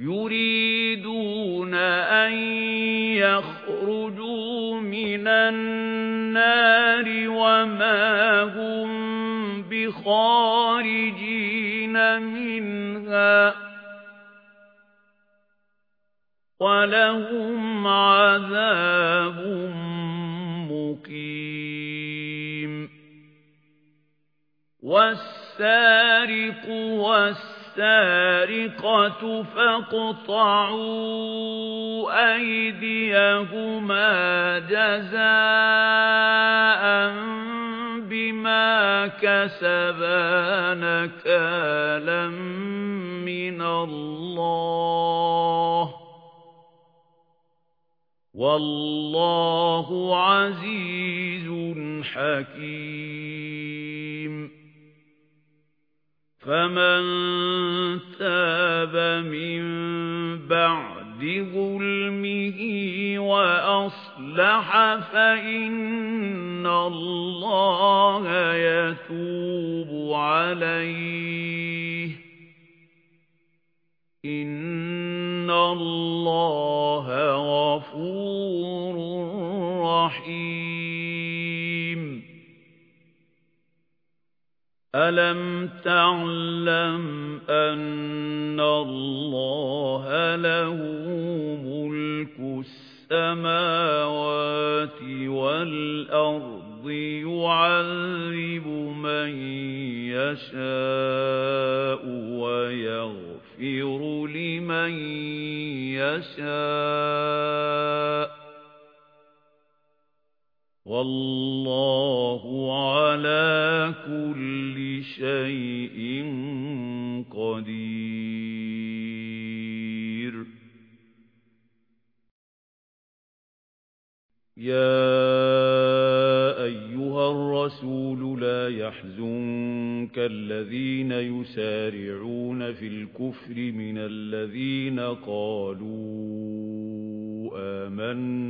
يريدون أن يخرجوا من النار وما هم بخارجين منها ولهم عذاب مقيم. والسارق والسارق السارقة فاقطعوا أيديهما جزاء بما كسبا نكالا من الله والله عزيز حكيم فمن تاب من بعد ظلمه وأصلح فإن الله يتوب عليه إن الله غفور رحيم ألم تعلم أن الله له ملك السماوات والأرض يعذب من يشاء ويغفر لمن يشاء والله على كل شيء قدير. يا أيها الرسول لا يحزنك الذين يسارعون في الكفر من الذين قالوا آمنا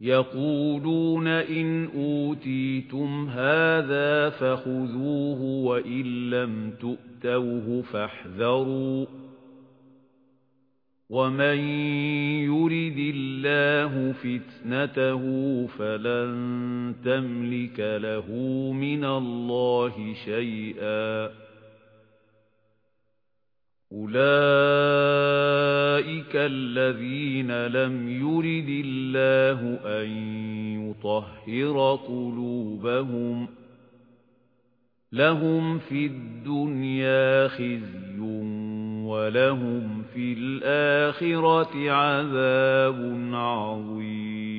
يقولون إن أوتيتم هذا فخذوه وإن لم تؤتوه فاحذروا ومن يرد الله فتنته فلن تملك له من الله شيئا أولئك الذين لم يرد الله أن يطهر قلوبهم لهم في الدنيا خزي ولهم في الآخرة عذاب عظيم